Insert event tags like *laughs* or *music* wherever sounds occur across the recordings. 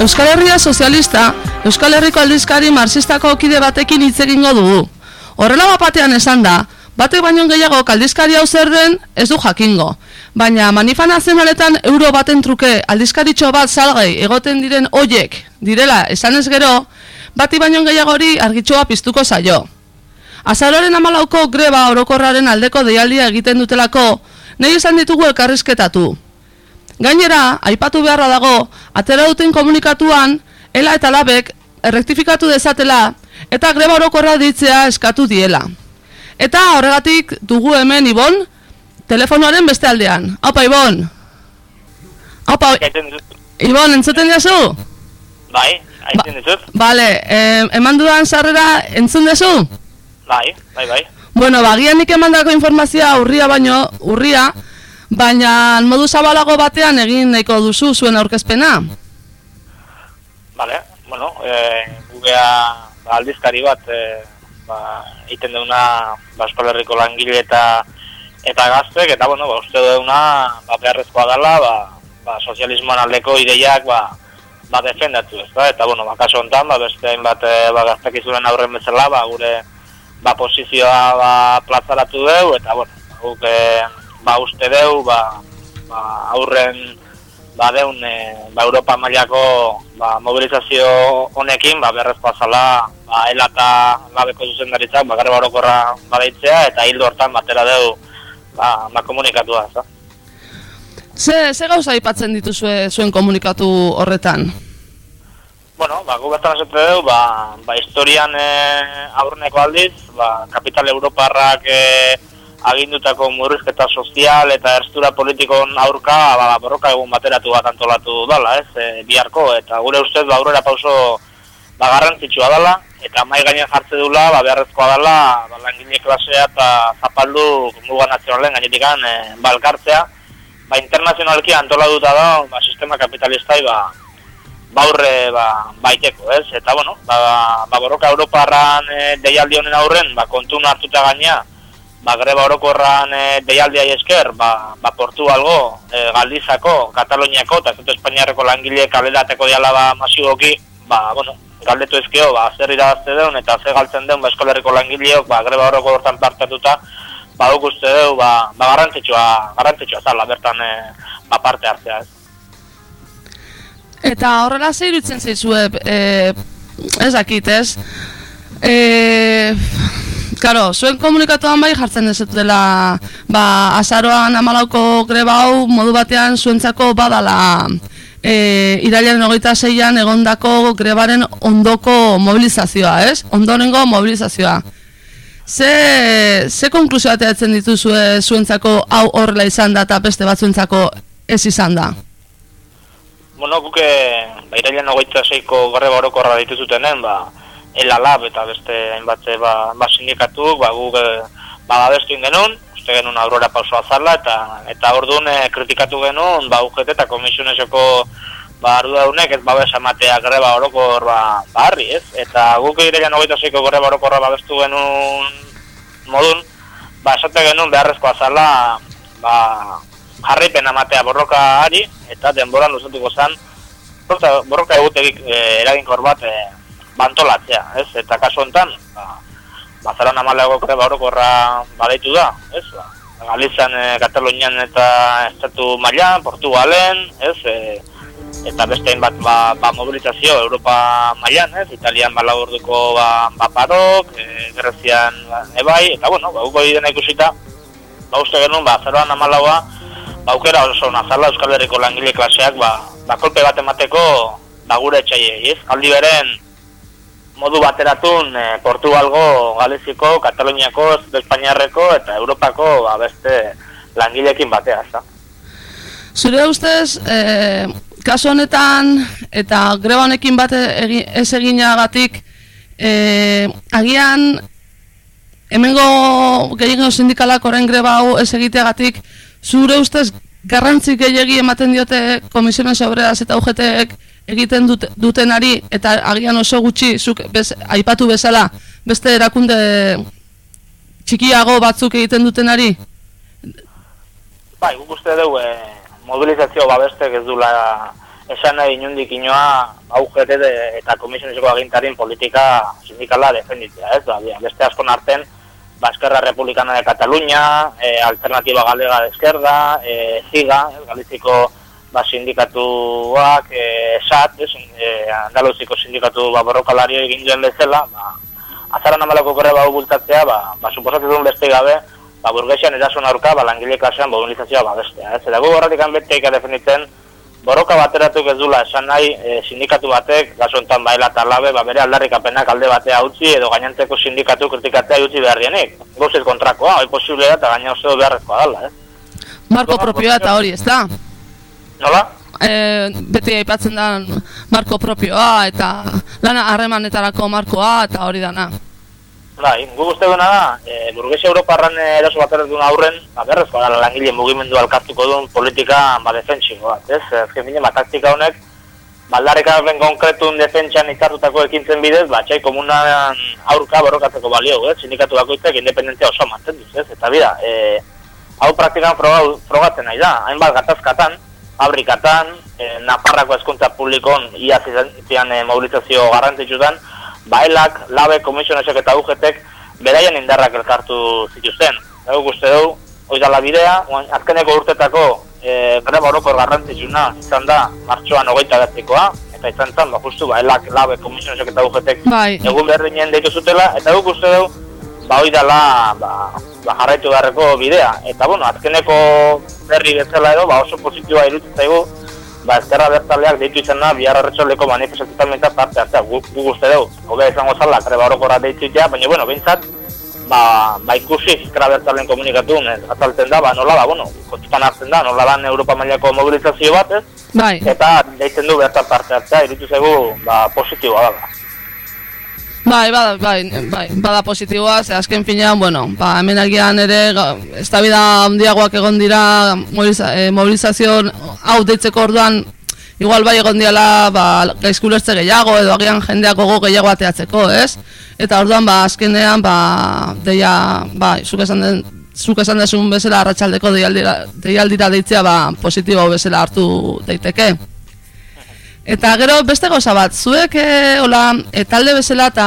Euskal Herria Sozialista, Euskal Herriko aldizkari marxistako kide batekin hitz egingo dugu. Horrela batean esan da, batek baino gehiago kaldizkari hau zer den ez du jakingo. Baina manifan nazionaletan euro baten truke aldizkaritxo bat salgai egoten diren hoiek direla esan ez gero, bati baino gehiagori argitxoa piztuko zaio. Azaroren amalauko greba orokorraren aldeko deialdia egiten dutelako, nahi esan ditugu elkarrizketatu. Gainera, aipatu beharra dago, atera duten komunikatuan, ela eta labek errektifikatu dezatela, eta greba orokorra ditzea eskatu diela. Eta horregatik dugu hemen Ibon, telefonoaren beste aldean. Haupa, Ibon! Haupa, Ibon, entzuten diazu? Bai, haiten dizut. Bale, eh, eman dudan sarrera entzun dezu? Bai, bai, bai. Bueno, bagian nik emandako informazioa urria baino, urria, baina modu zabalago batean egin nahiko duzu zuen aurkezpena. Vale, bueno, eh, gugea ba, aldizkari bat eh, ba, iten deuna ba, eskolerriko langile eta eta gaztek, eta bueno, ba, uste deuna ba, beharrezkoa dela, ba, ba, sozialismoan aldeko ideiak ba, ba, defendatu ez da, eta bueno, ba, kaso honetan, ba, beste hainbat e, ba, gaztek izuren aurren bezala, ba, gure ba, posizioa ba, plazaratu deu, eta bueno, guk e, ba, uste deu, ba, ba, aurren ba, deun e, ba, Europa mailako ba, mobilizazio honekin ba, berrezkoa zala ba, elata labeko zuzendaritzak ba, garba orokorra badaitzea eta hildo hortan batera deu ba, ba komunikatua. Za? Ze, ze gauza aipatzen dituzue zuen komunikatu horretan? Bueno, ba, gu bertan esate dugu, ba, ba, historian e, aurreneko aldiz, ba, kapital europarrak e, agindutako murrizketa sozial eta erstura politikon aurka ba, borroka egun bateratu bat antolatu dala, ez, e, biharko, eta gure ustez ba, aurrera pauso ba, garrantzitsua dela, eta mai gainen jartze dula, ba, beharrezkoa dela, ba, langile klasea eta zapaldu muga nazionalen gainetikan e, balkartzea, ba, internazionalki antolatuta da, ba, sistema kapitalistai, ba, baurre ba, baiteko, ez? Eta, bueno, ba, ba borroka Europarran e, deialdi honen aurren, ba, kontun hartuta gaina, ba, greba orokorran e, deialdia esker, ba, ba Portugalgo, e, Galdizako, Kataloniako eta Zeto Espainiarreko langile kaledateko diala ba, masiboki, ba, bueno, galdetu ezkeo, ba, zer irabazte deun eta zer galtzen deun, ba, eskolerriko langileok, ba, greba oroko hortan partetuta, ba, uste deu, ba, ba, garrantzitsua, garrantzitsua zala, bertan, e, ba, parte hartzea, ez. Eta horrela ze irutzen zaizue, e, ez dakit, ez? E, Karo, zuen komunikatuan bai jartzen dezutela, ba, azaroan amalauko greba hau modu batean zuentzako badala e, irailaren hogeita zeian egondako grebaren ondoko mobilizazioa, ez? Ondorengo mobilizazioa. Ze, ze konklusio ateatzen dituzue zuentzako hau horrela izan da eta beste batzuentzako ez izan da? Bueno, guke, ba, irailaren hogeita zeiko greba orokorra dituzutenen, ba, elalab eta beste hainbat ba, ba sindikatu, ba guk e, ba babestu genuen, uste genuen aurrera pauso azala eta eta orduan e, kritikatu genuen ba UGT eta komisioneseko ba arduradunek ez babes ematea greba orokor ba barri, ez? Eta guk irean 26ko greba orokorra babestu genuen modun, ba esate genuen beharrezkoa zala ba jarripen ematea borroka ari eta denboran luzatuko zen borroka egutegik e, eraginkor bat e, bantolatzea, ez? Eta kasu honetan, ba, bazaran amaleago greba orokorra badaitu da, ez? Ba, Galizan, e, Katalonian eta Estatu Mailan, Portugalen, ez? E, eta beste bat ba, ba, mobilizazio Europa mailan, ez? Italian bala urduko ba, ba parok, e, Grezian ba, ebai, eta bueno, ba, uko idena ikusita, ba, uste genuen, ba, zeroan amalagoa, ba, aukera oso nazala Euskal Herriko langile klaseak, ba, ba, kolpe bat emateko, ba, gure etxaiei, ez? Aldi beren, modu bateratun e, Portugalgo, Galeziko, Kataloniako, Espainiarreko eta Europako ba, beste langilekin batea, ez Zure ustez, e, kasu honetan eta greba honekin bat ez eginagatik, e, agian hemengo gehiago sindikalak oren greba hau ez egiteagatik, zure ustez garrantzik gehiagi ematen diote komisionen sobreaz eta UGTek egiten dut, dutenari eta agian oso gutxi zuk bez, aipatu bezala beste erakunde txikiago batzuk egiten dutenari? Bai, guk uste dugu eh, mobilizazio babestek ez dula esan nahi inundik inoa UGT eta komisioniziko agintarin politika sindikala defenditzea, ez? Ba, beste asko narten, Baskerra Republikana de Cataluña, e, Alternativa Galega de Esquerda, e, Ziga, Galiziko ba, sindikatuak, e, SAT, ez, e, Andaluziko sindikatu ba, borrokalari egin duen bezala, ba, azaran amalako korre bau bultatzea, ba, ba, suposatzen duen beste gabe, ba, burgesian erasun aurka, ba, langile klasean mobilizazioa ba, bestea. Ez, eta gu horretik anbeteik definitzen, borroka bateratuk ez dula esan nahi e, sindikatu batek, gasontan baila eta labe, ba, bere aldarrikapenak alde batea utzi edo gainantzeko sindikatu kritikatzea utzi beharrienik. Gozit kontrakoa, hori posiblea eta gaina oso beharrezkoa dala, eh? Marko propioa eta hori, ez da? Nola? E, beti aipatzen da marko propioa eta lana harremanetarako markoa eta hori dana. Bai, gu guzti duena da, e, burguesia Europarran eraso bat duen aurren, ba, berrezko da, langile mugimendu alkartuko duen politika ba, defentsiko bat, ez? Ezken bine, ba, taktika honek, baldarek arben konkretun defentsan izartutako ekintzen bidez, ba, txai komunan aurka borrokatzeko balio, ez? Sindikatu bakoitzak independentzia oso manten duz, ez? Eta bida, e, hau praktikan frogatzen nahi da, hainbat gatazkatan, fabrikatan, e, Nafarrako eskuntza publikon ia zian e, mobilizazio garrantzitsutan, baelak, labe, komisionesek eta ugetek beraien indarrak elkartu zituzten. Ego guzti dugu, oizala bidea, azkeneko urtetako e, greba horoko garrantzitsuna izan da martxoan hogeita betzikoa, eta izan zen, ba, justu, baelak, labe, komisionesek eta ugetek bai. egun berdinen deitu zutela, eta ego guzti dugu, ba, oizala, ba, ba, jarraitu beharreko bidea. Eta, bueno, azkeneko berri betzela edo, ba, oso positiboa irutzen zaigu, ba, ezkerra bertaleak deitu izan da, bihar arretxoleko manifestatutan parte hartzea, gu, gu guzti dugu, hobe izango zala, kreba horokora deitu ja, baina, bueno, bintzat, ba, ba ikusi ezkerra bertalean komunikatu, azaltzen da, ba, nola da, bueno, kontutan hartzen da, nola da Europa mailako mobilizazio bat, ez? Bai. Eta deitzen du bertan parte hartzea, irutu zegu, ba, positiboa da. Bai, bai, bai, bai, bada positiboa, ze azken finean, bueno, ba, hemen agian ere, ez da bida handiagoak egon dira mobiliza, eh, mobilizazio hau deitzeko orduan, igual bai egon diala, ba, gaizkulertze gehiago, edo agian jendeak gogo gehiago ateatzeko, ez? Eta orduan, ba, azkenean, ba, deia, ba, zuk esan den, zuk esan desun bezala arratsaldeko deialdira, deialdira deitzea, ba, positibo bezala hartu daiteke. Eta gero beste goza bat, zuek e, hola, e, talde bezala eta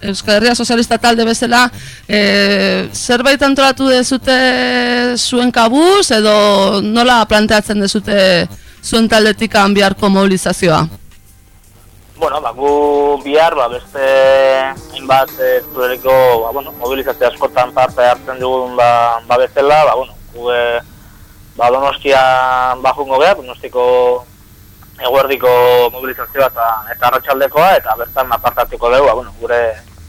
Euskal Herria Sozialista talde bezala e, zerbait antolatu dezute zuen kabuz edo nola planteatzen dezute zuen taldetik biharko mobilizazioa? Bueno, ba, gu bihar, ba, beste hainbat e, zuereko ba, bueno, mobilizazio askotan parte hartzen dugun ba, ba bezala, ba, bueno, gu e, ba, donostia bajungo behar, donostiko eguerdiko mobilizazioa eta eta arratsaldekoa eta bertan apartatuko dugu, ba, bueno, gure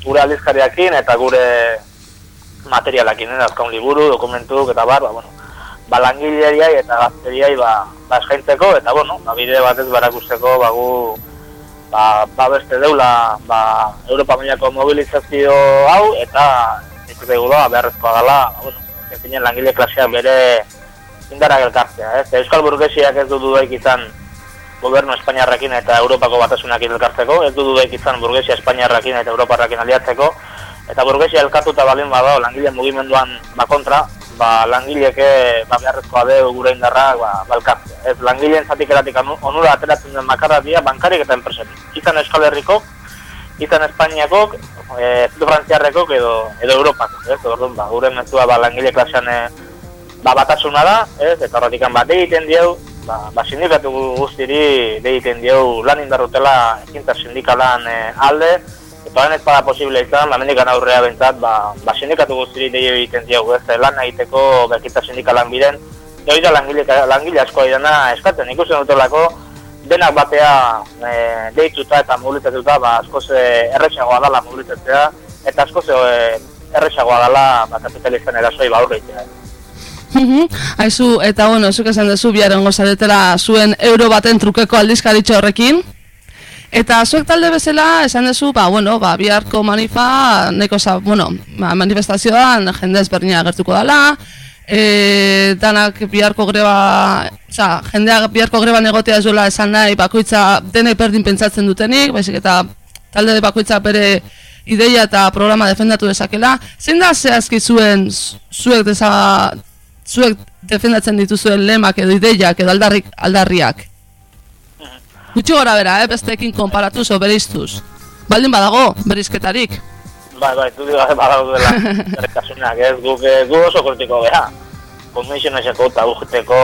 gure aldizkariakin eta gure materialakin, eh, azkaun liburu, dokumentu eta bar, ba, bueno, ba, eta gazteriai ba, ba eskaintzeko eta bueno, ba, bide batez barakusteko ba, gu ba, ba beste deula ba, Europa Mailako mobilizazio hau eta ez dugu da beharrezkoa dela, ba, bueno, ezinen langile klaseak bere indara elkartzea, ez? Euskal Burgesiak ez du dudaik izan gobernu Espainiarrakin eta Europako batasunak elkartzeko, ez du dudek izan burgesia Espainiarrakin eta Europarrakin aliatzeko, eta burgesia elkartuta balin bada, langile mugimenduan bakontra, ba, langileke ba, beharrezkoa de gure indarra ba, balkartzea. Ez langileen zatik eratik onura ateratzen den makarra dia bankarik eta enpresetik. Izan Euskal Herriko, izan Espainiakok, e, Frantziarrekok edo, edo Europako. Ez, orduan, ba, gure mezua ba, langile klasean e, ba, batasuna da, ez, eta horretikan bat egiten dieu, ba, ba sindikatu guztiri deiten dieu lan indarrutela ekinta sindikalan e, alde, eta haren ez posible izan, lamendikan aurrea bentzat, ba, ba sindikatu guztiri deio egiten diegu, ez, lan egiteko berkita sindikalan biren, Eta hori da langile, langile asko dena eskatzen, ikusten dutelako, denak batea e, deituta eta mobilizatuta, ba, asko ze erretxagoa dela mobilizatzea, eta asko e, erretxagoa dela ba, kapitalistan erasoi ba aurreitea. Aizu, eta bueno, zuk esan dezu biaren gozaretela zuen euro baten trukeko aldizkaritxo horrekin. Eta zuek talde bezala esan dezu, ba, bueno, ba, biharko manifa, neko za, bueno, ba, manifestazioan jende ezberdina gertuko dela, e, danak biharko greba, oza, jendeak biharko greba negotea ez duela esan nahi, bakoitza dene perdin pentsatzen dutenik, baizik eta talde de bakoitza bere ideia eta programa defendatu dezakela. Zein da zehazki zuen, zuek desa, zuek defendatzen dituzuen lemak edo ideiak edo aldarrik, aldarriak? Gutxi gora bera, eh, besteekin konparatuz o bereiztuz. Baldin badago, berizketarik. Bai, bai, du diga badago dela. *laughs* Zerkasunak, ez, guk, eh, gu oso kritiko geha. Komisioneseko eta UGTko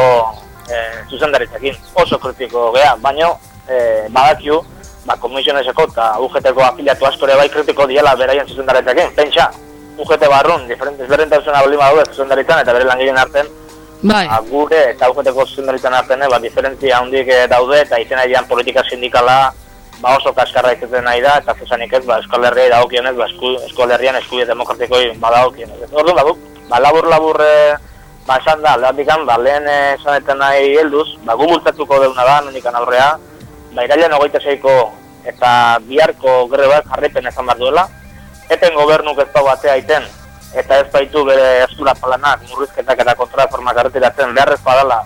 eh, zuzendaritzakin oso kritiko geha, baina eh, badakiu, ba, komisioneseko eta UGTko afiliatu askore bai kritiko diela beraien zuzendaritzakin. Pentsa, UGT barrun, diferentes berrentasuna bali badu zuzendaritzan eta bere langileen arten, Bai, ba, gure eta UGTko zuzendaritzan arten, ba, diferentzia handik eh, daude eta izena dian politika sindikala ba oso kaskarra izaten nahi da, eta zesanik ez, ba, Euskal Herriai dagokionez, ba, esku, Euskal Herrian eskubide demokratikoi badagokionez. Orduan, ba, guk, ba, labur-labur eh, ba, esan da, aldeatikan, ba, lehen eh, esanetan nahi helduz, ba, gu bultzatuko deuna da, nondikan aurrea, ba, irailean ogeita zeiko eta biharko grebak jarripen ezan behar duela, eten gobernuk ez dago atea iten, eta ez baitu bere eskura palanak, murrizketak eta kontraformak arretiratzen beharrezkoa dela,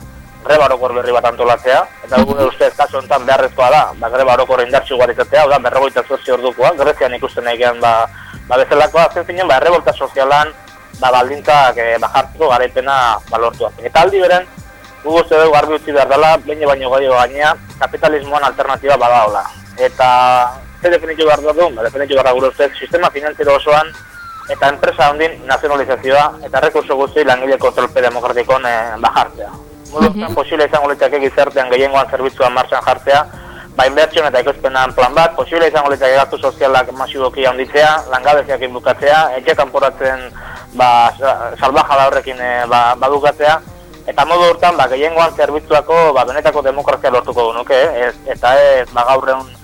greba orokor berri bat antolatzea, eta gure ustez kasu honetan beharrezkoa da, ba, greba orokor indartxu guarizatea, hau da, berrogeita zortzi ordukoa, Grezian ikusten gehan, ba, ba bezalakoa, zen zinen, ba, errebolta sozialan, ba, baldintzak e, bajartzeko garaipena balortua. Eta aldi beren, gu uste dugu garbi utzi behar dela, baino baino gaio gainea, kapitalismoan alternatiba badaola. Eta, ze definitu behar dugu, ba, definitu behar gure ustez, sistema finanziero osoan, eta enpresa hondin nazionalizazioa, eta rekurso guzti langile kontrolpe demokratikon e, bajartzea. Modu mm -hmm. posible izango litzake gizartean gehiengoan zerbitzuan martxan jartzea, ba inbertsioen eta ekoizpenan plan bat, posible izango litzake gastu sozialak masiboki handitzea, langabeziak inbukatzea, etxe kanporatzen ba, salbaja horrekin e, ba, badukatzea, eta modu hortan ba, gehiengoan zerbitzuako ba, benetako demokrazia lortuko du nuke, ez, eta ez ba, gaur egun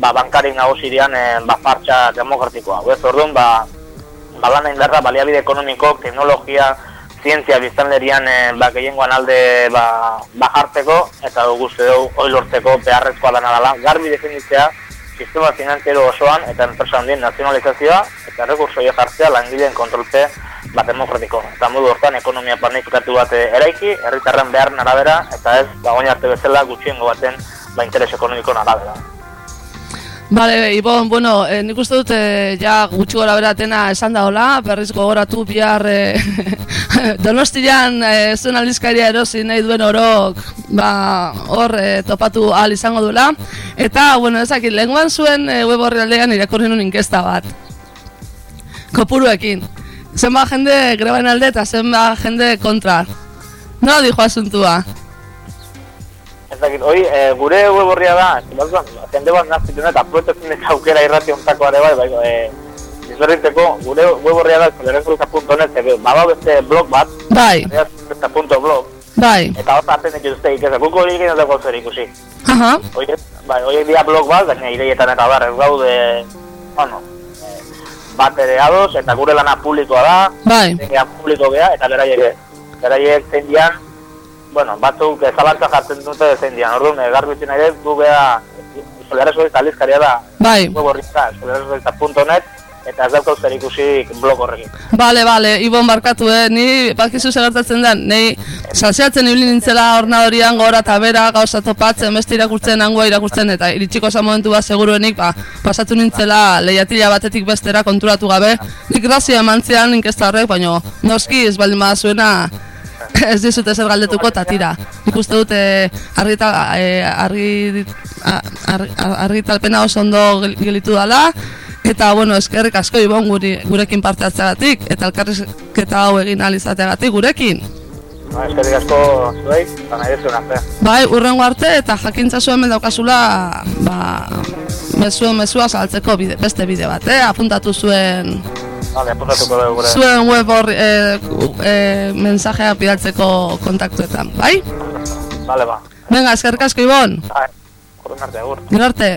ba, bankarik nagusirian e, ba, fartxa demokratikoa. Ez orduan, ba, ba, lan indarra, baliabide ekonomiko, teknologia, zientzia biztanlerian e, ba, gehiengoan alde ba, bajartzeko eta dugu uste dugu hori lortzeko beharrezkoa dena dela. Garbi definitzea sistema finanziero osoan eta enpresa handien nazionalizazioa eta rekurso jartzea langileen kontrolpe bat demokratiko. Eta modu hortan ekonomia planifikatu bat eraiki, herritarren behar arabera eta ez dagoen arte bezala gutxiengo baten ba, interes ekonomiko arabera. Vale, Ibon, bueno, eh, nik uste dut eh, ja gutxi gora beratena esan da hola, berriz gogoratu bihar eh, *laughs* donostian eh, zuen aldizkaria erosi nahi duen orok ba, hor eh, topatu ahal izango duela. Eta, bueno, ezakit, lenguan zuen eh, web horri aldean irakurri nun inkesta bat. Kopuruekin. Zenba jende grebaen alde eta zenba jende kontra. Nola dijo asuntua? Dakit, hoi, e, gure web horria da, batzuan, jende bat nazituen eta protezen eta aukera irrati ontako are bai, bai, e, izberrinteko, gure web horria da, zolerenzuruza.net, e, baba beste blog bat, bai, blog, bai, eta hor zaten dut uste ikesa, guko hori egin dago zer ikusi. Aha. Hoi, bai, hoi dia blog bat, baina ireietan eta bar, ez gaude, bueno, e, bat ere ados, eta gure lana publikoa da, bai, publiko gea, eta beraiek, beraiek zein dian, bueno, batzuk ezalantza jartzen dute zein dian, orduan, eh, garbitzen ere, gu beha, solerazoi talizkaria da, bai, borritza, solerazoi.net, eta ez daukau zer ikusi blog horrekin. Bale, bale, Ibon barkatu, eh? ni bakizu segertatzen da, ni salseatzen ibili nintzela ornadorian gora eta bera gauza topatzen, beste irakurtzen, hangoa irakurtzen, eta iritsiko esan momentu bat seguruenik, ba, pasatu nintzela lehiatila batetik bestera konturatu gabe, nik grazia emantzean inkesta horrek, baina noski ez baldin zuena *laughs* ez dizut ezer galdetuko eta tira. Nik uste dut eh, argi, argi, talpena oso ondo gelitu dela, eta bueno, eskerrik asko ibon guri, gurekin parte hartzeagatik, eta elkarrizketa hau egin alizateagatik gurekin. Ba, eskerrik asko zuei, eta nahi dezuen arte. Bai, urrengo arte, eta jakintza zuen daukazula, ba, mezuen mezua saltzeko bide, beste bide bat, eh? apuntatu zuen Vale, apuntatuko dugu gure. Zuen web hor e, e, mensajea pidaltzeko kontaktuetan, bai? Vale, ba. Venga, eskerrik asko, Ibon. Bai, urren arte, agur. Gero arte.